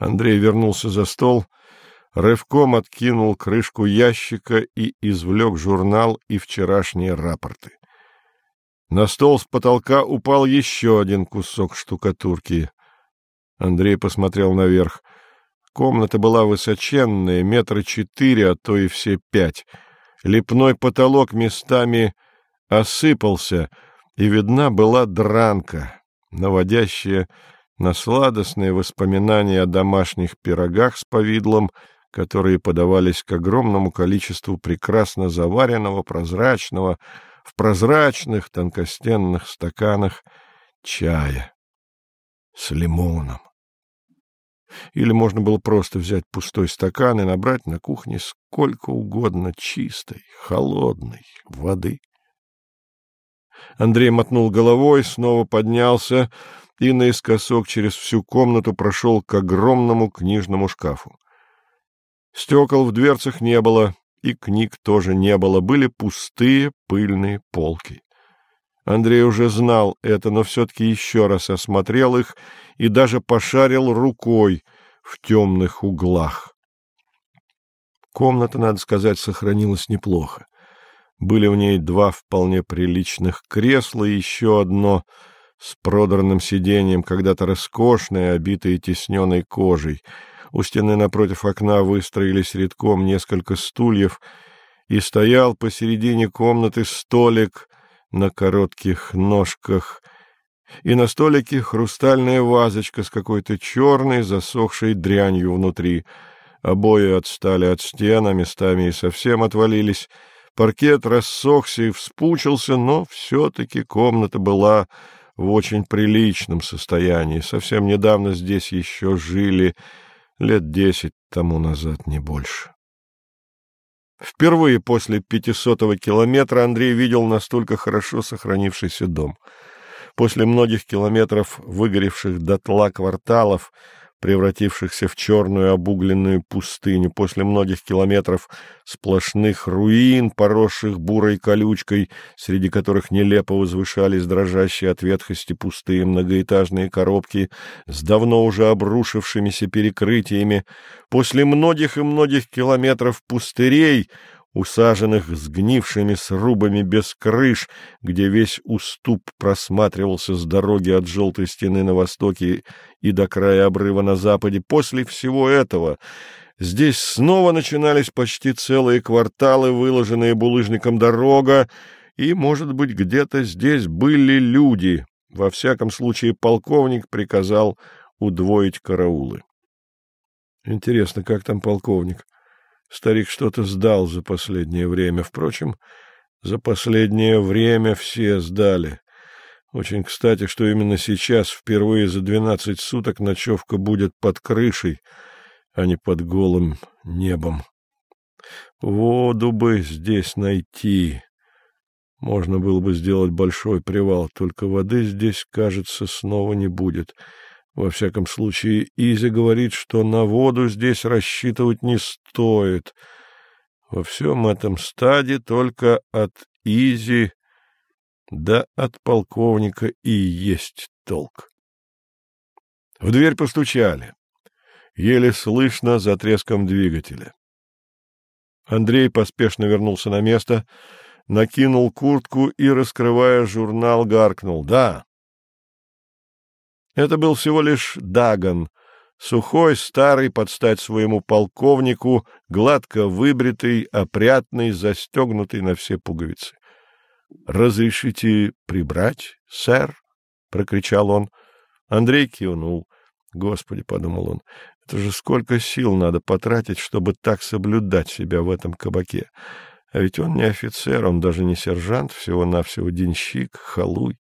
Андрей вернулся за стол, рывком откинул крышку ящика и извлек журнал и вчерашние рапорты. На стол с потолка упал еще один кусок штукатурки. Андрей посмотрел наверх. Комната была высоченная, метра четыре, а то и все пять. Лепной потолок местами осыпался, и видна была дранка, наводящая на сладостные воспоминания о домашних пирогах с повидлом, которые подавались к огромному количеству прекрасно заваренного, прозрачного, в прозрачных тонкостенных стаканах чая с лимоном. Или можно было просто взять пустой стакан и набрать на кухне сколько угодно чистой, холодной воды. Андрей мотнул головой, снова поднялся, и наискосок через всю комнату прошел к огромному книжному шкафу. Стекол в дверцах не было, и книг тоже не было, были пустые пыльные полки. Андрей уже знал это, но все-таки еще раз осмотрел их и даже пошарил рукой в темных углах. Комната, надо сказать, сохранилась неплохо. Были в ней два вполне приличных кресла и еще одно — с продранным сиденьем, когда-то роскошное, обитое тесненной кожей. У стены напротив окна выстроились редком несколько стульев, и стоял посередине комнаты столик на коротких ножках, и на столике хрустальная вазочка с какой-то черной засохшей дрянью внутри. Обои отстали от стен, а местами и совсем отвалились. Паркет рассохся и вспучился, но все-таки комната была в очень приличном состоянии. Совсем недавно здесь еще жили, лет десять тому назад, не больше. Впервые после пятисотого километра Андрей видел настолько хорошо сохранившийся дом. После многих километров выгоревших дотла кварталов превратившихся в черную обугленную пустыню, после многих километров сплошных руин, поросших бурой колючкой, среди которых нелепо возвышались дрожащие от ветхости пустые многоэтажные коробки с давно уже обрушившимися перекрытиями, после многих и многих километров пустырей, усаженных сгнившими срубами без крыш, где весь уступ просматривался с дороги от желтой стены на востоке и до края обрыва на западе. После всего этого здесь снова начинались почти целые кварталы, выложенные булыжником дорога, и, может быть, где-то здесь были люди. Во всяком случае, полковник приказал удвоить караулы. Интересно, как там полковник? Старик что-то сдал за последнее время. Впрочем, за последнее время все сдали. Очень кстати, что именно сейчас, впервые за двенадцать суток, ночевка будет под крышей, а не под голым небом. Воду бы здесь найти. Можно было бы сделать большой привал, только воды здесь, кажется, снова не будет. Во всяком случае, Изи говорит, что на воду здесь рассчитывать не стоит. Во всем этом стаде только от Изи да от полковника и есть толк. В дверь постучали. Еле слышно за треском двигателя. Андрей поспешно вернулся на место, накинул куртку и, раскрывая журнал, гаркнул. — Да. Это был всего лишь Даган, сухой, старый, под стать своему полковнику, гладко выбритый, опрятный, застегнутый на все пуговицы. — Разрешите прибрать, сэр? — прокричал он. Андрей кивнул. — Господи, — подумал он, — это же сколько сил надо потратить, чтобы так соблюдать себя в этом кабаке. А ведь он не офицер, он даже не сержант, всего-навсего денщик, халуй.